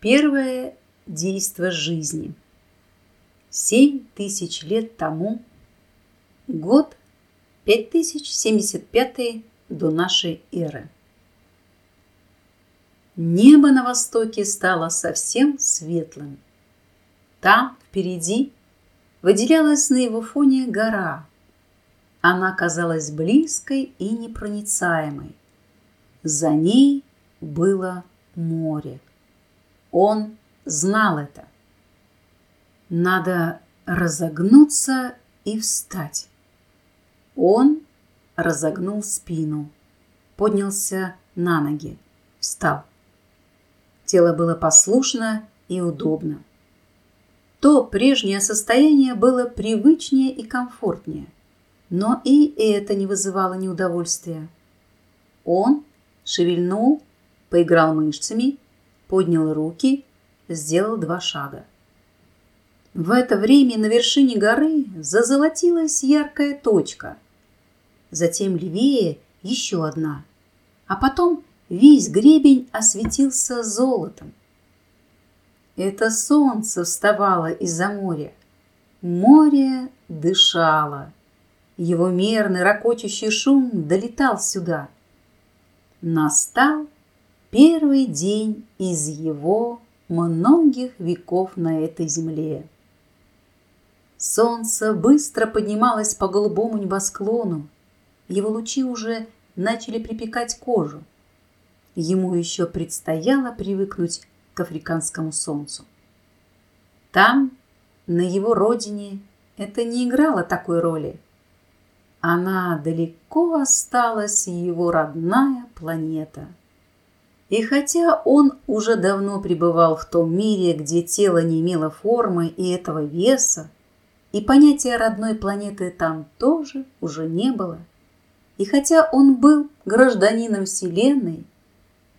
Первое действо жизни. Семь тысяч лет тому, год 5075 до нашей эры. Небо на востоке стало совсем светлым. Там, впереди, выделялась на его фоне гора. Она казалась близкой и непроницаемой. За ней было море. Он знал это. Надо разогнуться и встать. Он разогнул спину, поднялся на ноги, встал. Тело было послушно и удобно. То прежнее состояние было привычнее и комфортнее, но и это не вызывало неудовольствия. Он шевельнул, поиграл мышцами, поднял руки, сделал два шага. В это время на вершине горы зазолотилась яркая точка. Затем левее еще одна, а потом Весь гребень осветился золотом. Это солнце вставало из-за моря. Море дышало. Его мерный ракочущий шум долетал сюда. Настал первый день из его многих веков на этой земле. Солнце быстро поднималось по голубому небосклону. Его лучи уже начали припекать кожу. Ему еще предстояло привыкнуть к африканскому солнцу. Там, на его родине, это не играло такой роли. Она далеко осталась его родная планета. И хотя он уже давно пребывал в том мире, где тело не имело формы и этого веса, и понятия родной планеты там тоже уже не было, и хотя он был гражданином Вселенной,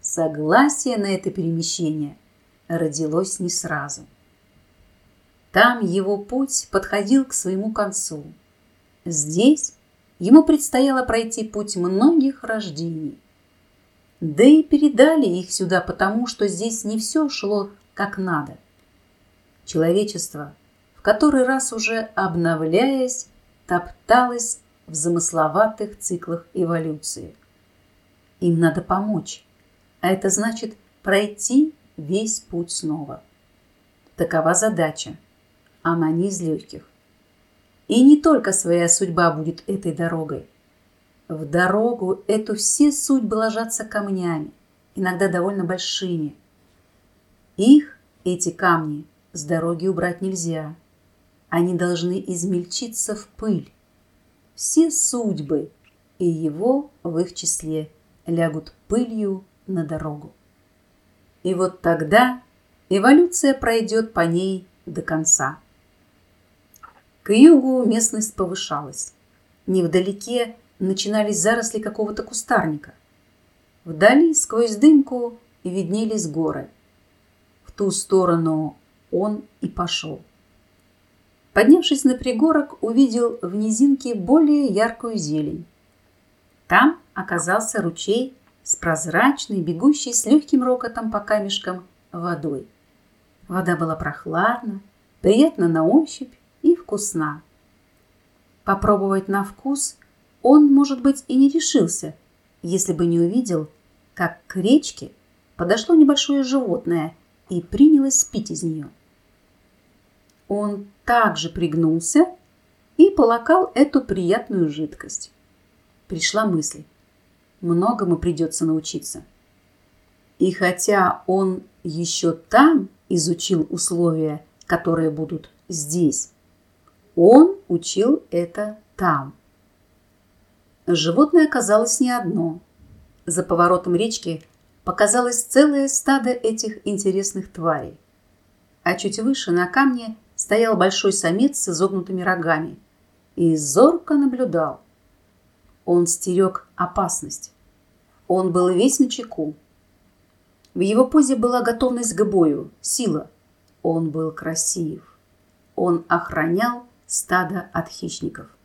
Согласие на это перемещение родилось не сразу. Там его путь подходил к своему концу. Здесь ему предстояло пройти путь многих рождений. Да и передали их сюда потому, что здесь не все шло как надо. Человечество, в который раз уже обновляясь, топталось в замысловатых циклах эволюции. Им надо помочь а это значит пройти весь путь снова. Такова задача. Она не из легких. И не только своя судьба будет этой дорогой. В дорогу эту все судьбы ложатся камнями, иногда довольно большими. Их, эти камни, с дороги убрать нельзя. Они должны измельчиться в пыль. Все судьбы, и его в их числе, лягут пылью на дорогу. И вот тогда эволюция пройдет по ней до конца. К югу местность повышалась. Невдалеке начинались заросли какого-то кустарника. Вдали, сквозь дымку, виднелись горы. В ту сторону он и пошел. Поднявшись на пригорок, увидел в низинке более яркую зелень. Там оказался ручей с прозрачной, бегущей с легким рокотом по камешкам водой. Вода была прохладна, приятна на ощупь и вкусна. Попробовать на вкус он, может быть, и не решился, если бы не увидел, как к речке подошло небольшое животное и принялось спить из нее. Он также пригнулся и полакал эту приятную жидкость. Пришла мысль многому придется научиться. И хотя он еще там изучил условия, которые будут здесь, он учил это там. Животное оказалось не одно. За поворотом речки показалось целое стадо этих интересных тварей. А чуть выше на камне стоял большой самец с изогнутыми рогами и зорко наблюдал – он стерег опасность. Он был весь на чеку. В его позе была готовность к бою, сила. Он был красив. Он охранял стадо от хищников.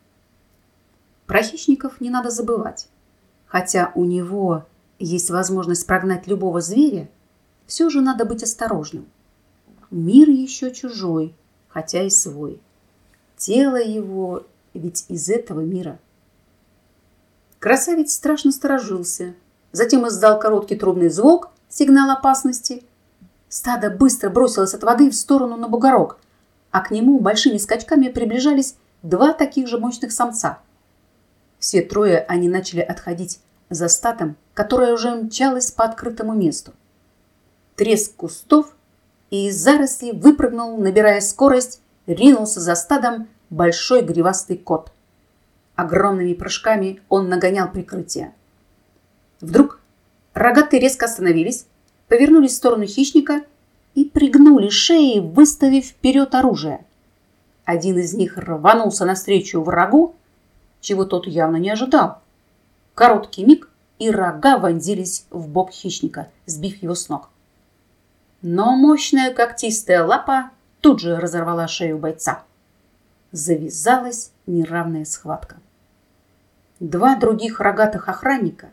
Про хищников не надо забывать. Хотя у него есть возможность прогнать любого зверя, все же надо быть осторожным. Мир еще чужой, хотя и свой. Тело его ведь из этого мира. Красавец страшно сторожился, затем издал короткий трубный звук, сигнал опасности. Стадо быстро бросилось от воды в сторону на бугорок, а к нему большими скачками приближались два таких же мощных самца. Все трое они начали отходить за статом, которое уже мчалось по открытому месту. Треск кустов, и из зарослей выпрыгнул, набирая скорость, ринулся за стадом большой гривастый кот. Огромными прыжками он нагонял прикрытие. Вдруг рогатые резко остановились, повернулись в сторону хищника и пригнули шеи, выставив вперед оружие. Один из них рванулся навстречу врагу, чего тот явно не ожидал. Короткий миг, и рога вонзились в бок хищника, сбив его с ног. Но мощная когтистая лапа тут же разорвала шею бойца. Завязалась неравная схватка. Два других рогатых охранника,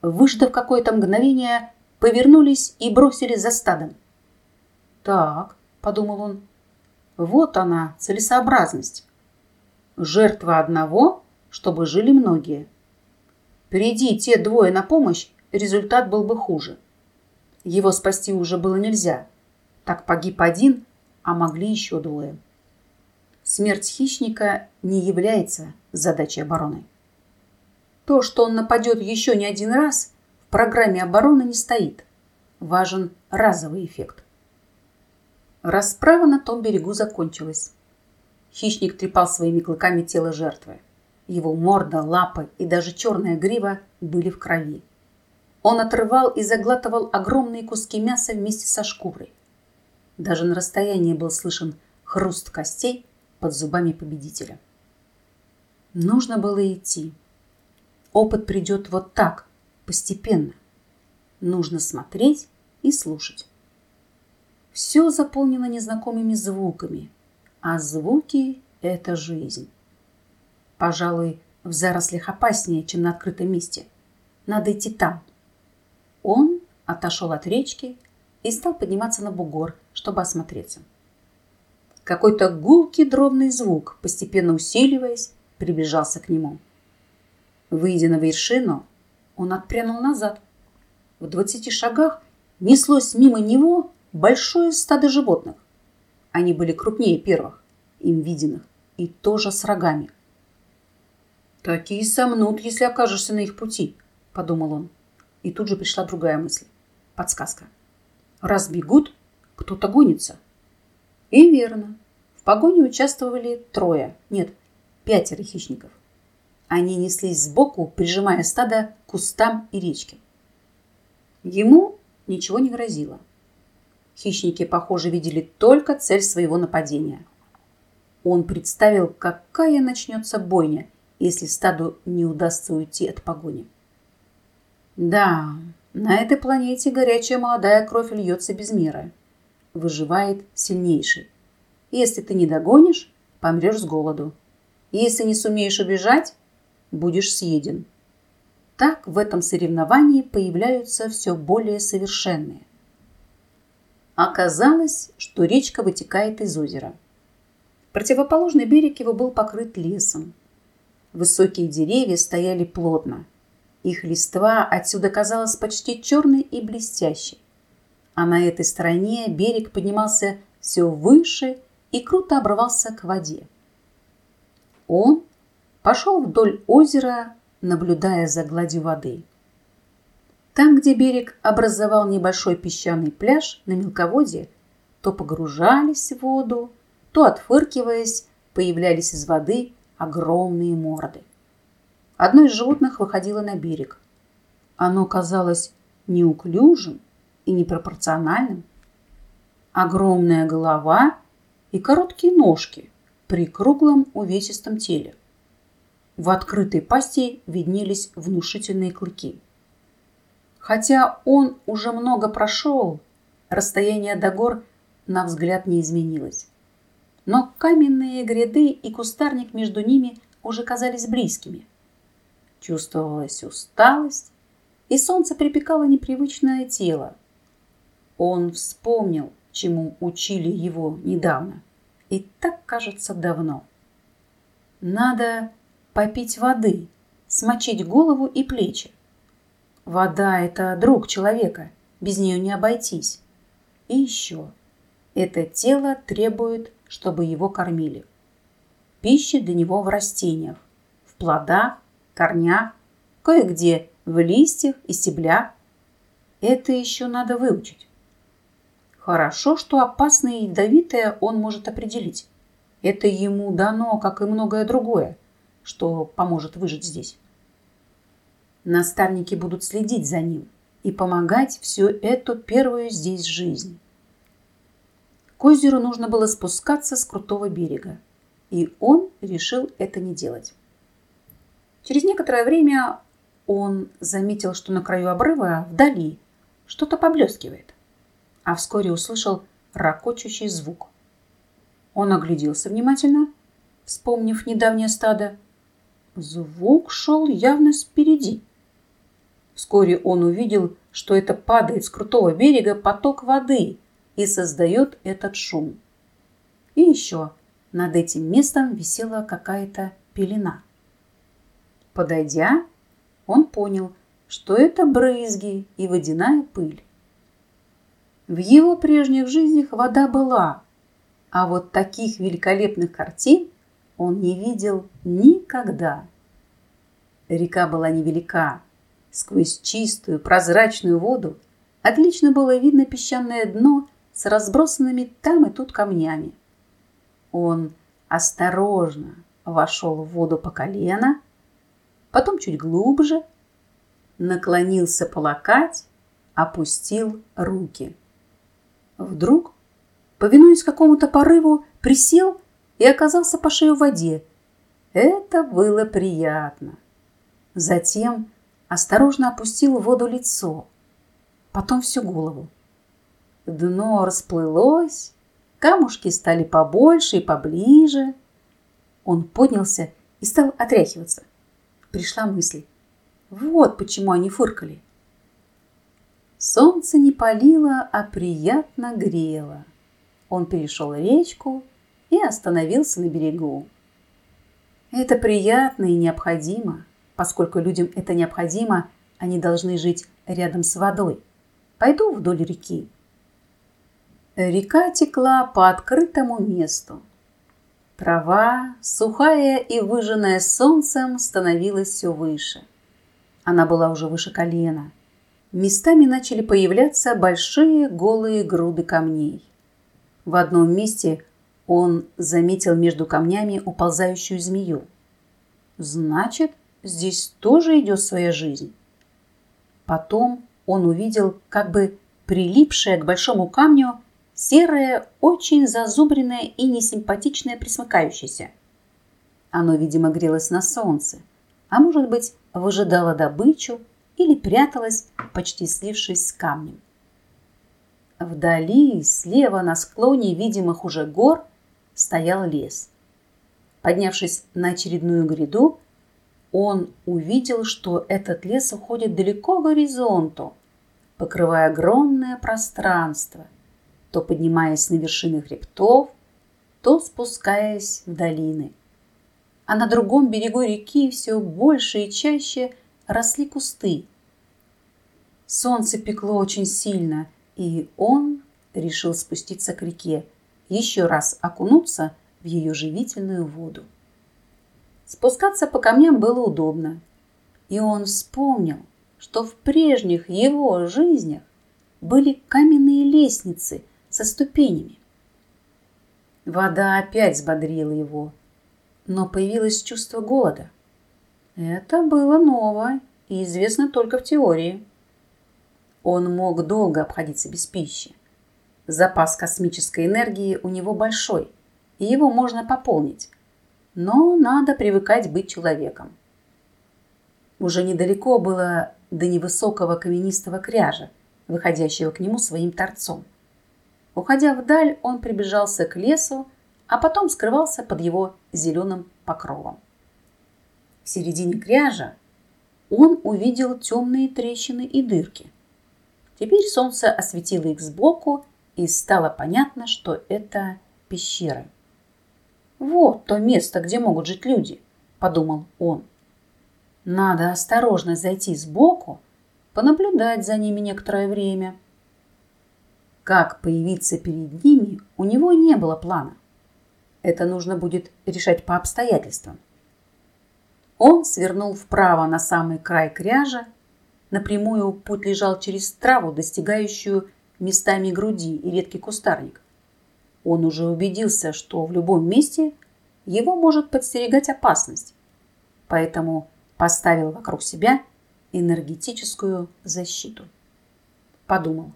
выждав какое-то мгновение, повернулись и бросились за стадом. «Так», — подумал он, — «вот она, целесообразность. Жертва одного, чтобы жили многие. Приди те двое на помощь, результат был бы хуже. Его спасти уже было нельзя. Так погиб один, а могли еще двое. Смерть хищника не является задачей обороны. То, что он нападет еще не один раз, в программе обороны не стоит. Важен разовый эффект. Расправа на том берегу закончилась. Хищник трепал своими клыками тело жертвы. Его морда, лапы и даже черная грива были в крови. Он отрывал и заглатывал огромные куски мяса вместе со шкурой. Даже на расстоянии был слышен хруст костей под зубами победителя. Нужно было идти. Опыт придет вот так, постепенно. Нужно смотреть и слушать. Все заполнено незнакомыми звуками, а звуки – это жизнь. Пожалуй, в зарослях опаснее, чем на открытом месте. Надо идти там. Он отошел от речки и стал подниматься на бугор, чтобы осмотреться. Какой-то гулкий дробный звук, постепенно усиливаясь, приближался к нему. Выйдя на вершину, он отпрянул назад. В двадцати шагах неслось мимо него большое стадо животных. Они были крупнее первых, им виденных, и тоже с рогами. «Такие сомнут, если окажешься на их пути», — подумал он. И тут же пришла другая мысль. Подсказка. «Раз бегут, кто-то гонится». И верно. В погоне участвовали трое, нет, пятеро хищников. Они неслись сбоку, прижимая стадо к кустам и речке. Ему ничего не грозило. Хищники, похоже, видели только цель своего нападения. Он представил, какая начнется бойня, если стаду не удастся уйти от погони. Да, на этой планете горячая молодая кровь льется без меры. Выживает сильнейший. Если ты не догонишь, помрешь с голоду. Если не сумеешь убежать, будешь съеден. Так в этом соревновании появляются все более совершенные. Оказалось, что речка вытекает из озера. Противоположный берег его был покрыт лесом. Высокие деревья стояли плотно. Их листва отсюда казалась почти черной и блестящей. А на этой стороне берег поднимался все выше и круто обрывался к воде. Он пошел вдоль озера, наблюдая за гладью воды. Там, где берег образовал небольшой песчаный пляж на мелководье, то погружались в воду, то, отфыркиваясь, появлялись из воды огромные морды. Одно из животных выходило на берег. Оно казалось неуклюжим и непропорциональным. Огромная голова и короткие ножки при круглом увесистом теле. В открытой пасти виднелись внушительные клыки. Хотя он уже много прошел, расстояние до гор на взгляд не изменилось. Но каменные гряды и кустарник между ними уже казались близкими. Чувствовалась усталость, и солнце припекало непривычное тело. Он вспомнил, чему учили его недавно. И так, кажется, давно. Надо попить воды, смочить голову и плечи. Вода – это друг человека, без нее не обойтись. И еще. Это тело требует, чтобы его кормили. Пища для него в растениях, в плодах, корнях, кое-где в листьях и стеблях. Это еще надо выучить. Хорошо, что опасное и ядовитое он может определить. Это ему дано, как и многое другое, что поможет выжить здесь. Наставники будут следить за ним и помогать всю эту первую здесь жизнь. К озеру нужно было спускаться с крутого берега, и он решил это не делать. Через некоторое время он заметил, что на краю обрыва вдали что-то поблескивает а вскоре услышал ракочущий звук. Он огляделся внимательно, вспомнив недавнее стадо. Звук шел явно спереди. Вскоре он увидел, что это падает с крутого берега поток воды и создает этот шум. И еще над этим местом висела какая-то пелена. Подойдя, он понял, что это брызги и водяная пыль. В его прежних жизнях вода была, а вот таких великолепных картин он не видел никогда. Река была невелика. Сквозь чистую прозрачную воду отлично было видно песчаное дно с разбросанными там и тут камнями. Он осторожно вошел в воду по колено, потом чуть глубже, наклонился по опустил руки. Вдруг, повинуясь какому-то порыву, присел и оказался по шею в воде. Это было приятно. Затем осторожно опустил в воду лицо, потом всю голову. Дно расплылось, камушки стали побольше и поближе. Он поднялся и стал отряхиваться. Пришла мысль. Вот почему они фыркали. Солнце не палило, а приятно грело. Он перешел речку и остановился на берегу. Это приятно и необходимо. Поскольку людям это необходимо, они должны жить рядом с водой. Пойду вдоль реки. Река текла по открытому месту. Трава, сухая и выжженная солнцем, становилась все выше. Она была уже выше колена – местами начали появляться большие голые груды камней. В одном месте он заметил между камнями уползающую змею. Значит, здесь тоже идет своя жизнь. Потом он увидел как бы прилипшее к большому камню серое, очень зазубренное и несимпатичное присмыкающееся. Оно, видимо, грелось на солнце, а может быть, выжидало добычу или пряталась, почти слившись с камнем. Вдали, слева на склоне видимых уже гор, стоял лес. Поднявшись на очередную гряду, он увидел, что этот лес уходит далеко к горизонту, покрывая огромное пространство, то поднимаясь на вершины хребтов, то спускаясь в долины. А на другом берегу реки все больше и чаще росли кусты. Солнце пекло очень сильно, и он решил спуститься к реке, еще раз окунуться в ее живительную воду. Спускаться по камням было удобно, и он вспомнил, что в прежних его жизнях были каменные лестницы со ступенями. Вода опять взбодрила его, но появилось чувство голода – это было ново и известно только в теории. Он мог долго обходиться без пищи. Запас космической энергии у него большой, и его можно пополнить. Но надо привыкать быть человеком. Уже недалеко было до невысокого каменистого кряжа, выходящего к нему своим торцом. Уходя вдаль, он приближался к лесу, а потом скрывался под его зеленым покровом. В середине кряжа он увидел темные трещины и дырки. Теперь солнце осветило их сбоку, и стало понятно, что это пещеры. «Вот то место, где могут жить люди», – подумал он. «Надо осторожно зайти сбоку, понаблюдать за ними некоторое время». Как появиться перед ними, у него не было плана. Это нужно будет решать по обстоятельствам. Он свернул вправо на самый край кряжа. Напрямую путь лежал через траву, достигающую местами груди и редкий кустарник. Он уже убедился, что в любом месте его может подстерегать опасность, поэтому поставил вокруг себя энергетическую защиту. Подумал,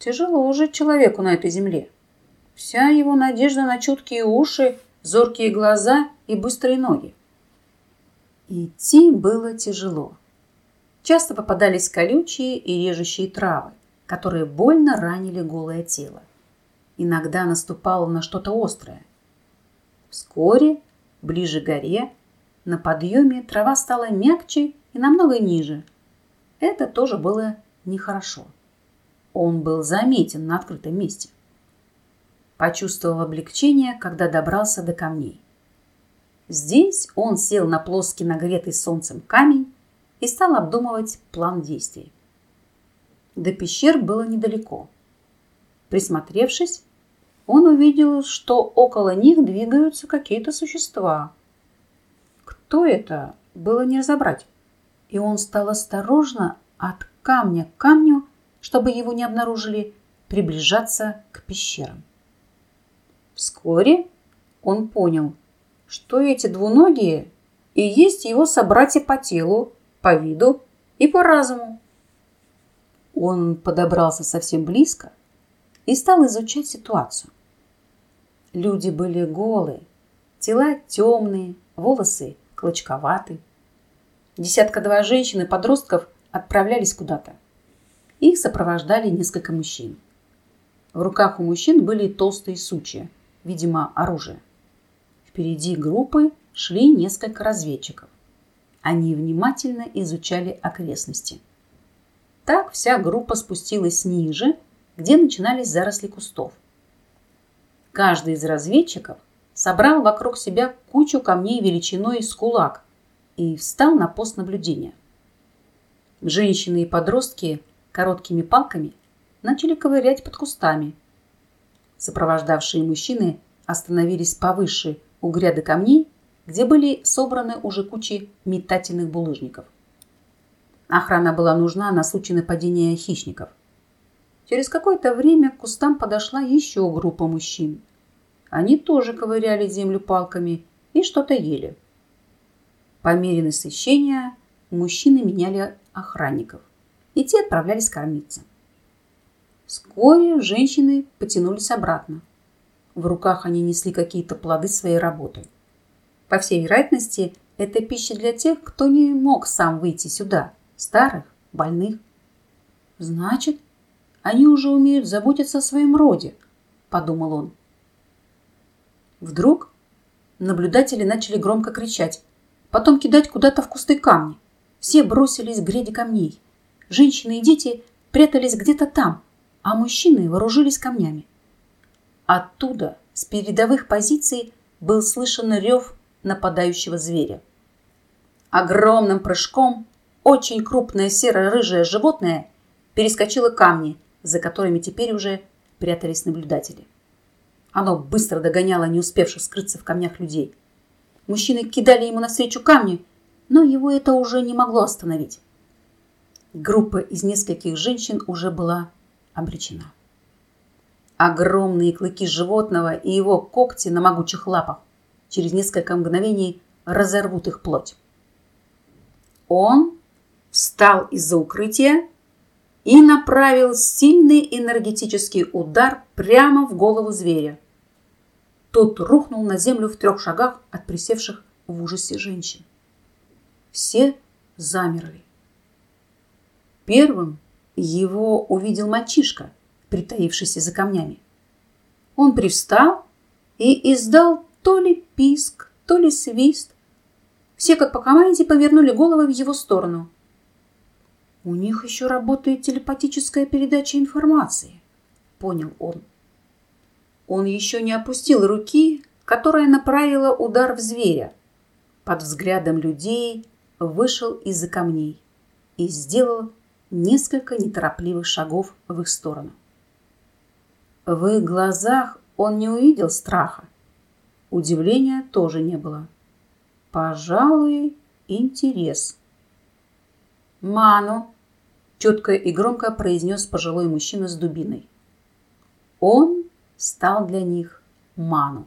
тяжело жить человеку на этой земле. Вся его надежда на чуткие уши, зоркие глаза и быстрые ноги. Идти было тяжело. Часто попадались колючие и режущие травы, которые больно ранили голое тело. Иногда наступало на что-то острое. Вскоре, ближе к горе, на подъеме трава стала мягче и намного ниже. Это тоже было нехорошо. Он был заметен на открытом месте. Почувствовал облегчение, когда добрался до камней. Здесь он сел на плоский нагретый солнцем камень и стал обдумывать план действий. До пещер было недалеко. Присмотревшись, он увидел, что около них двигаются какие-то существа. Кто это, было не разобрать. И он стал осторожно от камня к камню, чтобы его не обнаружили, приближаться к пещерам. Вскоре он понял, что эти двуногие и есть его собратья по телу, по виду и по разуму. Он подобрался совсем близко и стал изучать ситуацию. Люди были голые, тела темные, волосы клочковаты. Десятка-два женщин и подростков отправлялись куда-то. Их сопровождали несколько мужчин. В руках у мужчин были толстые сучья, видимо, оружие. Впереди группы шли несколько разведчиков. Они внимательно изучали окрестности. Так вся группа спустилась ниже, где начинались заросли кустов. Каждый из разведчиков собрал вокруг себя кучу камней величиной с кулак и встал на пост наблюдения. Женщины и подростки короткими палками начали ковырять под кустами. Сопровождавшие мужчины остановились повыше у гряды камней, где были собраны уже кучи метательных булыжников. Охрана была нужна на случай нападения хищников. Через какое-то время к кустам подошла еще группа мужчин. Они тоже ковыряли землю палками и что-то ели. По мере насыщения мужчины меняли охранников, и те отправлялись кормиться. Вскоре женщины потянулись обратно. В руках они несли какие-то плоды своей работы. По всей вероятности, это пища для тех, кто не мог сам выйти сюда, старых, больных. Значит, они уже умеют заботиться о своем роде, подумал он. Вдруг наблюдатели начали громко кричать, потом кидать куда-то в кусты камни. Все бросились к гряде камней. Женщины и дети прятались где-то там, а мужчины вооружились камнями. Оттуда, с передовых позиций, был слышен рев нападающего зверя. Огромным прыжком очень крупное серо-рыжее животное перескочило камни – за которыми теперь уже прятались наблюдатели. Оно быстро догоняло не успевших скрыться в камнях людей. Мужчины кидали ему навстречу камни, но его это уже не могло остановить. Группа из нескольких женщин уже была обречена. Огромные клыки животного и его когти на могучих лапах через несколько мгновений разорвут их плоть. Он встал из-за укрытия и направил сильный энергетический удар прямо в голову зверя. Тот рухнул на землю в трех шагах от присевших в ужасе женщин. Все замерли. Первым его увидел мальчишка, притаившийся за камнями. Он привстал и издал то ли писк, то ли свист. Все, как по команде, повернули головы в его сторону – У них еще работает телепатическая передача информации, понял он. Он еще не опустил руки, которая направила удар в зверя. Под взглядом людей вышел из-за камней и сделал несколько неторопливых шагов в их сторону. В их глазах он не увидел страха. Удивления тоже не было. Пожалуй, интерес. «Ману!» – четко и громко произнес пожилой мужчина с дубиной. Он стал для них ману.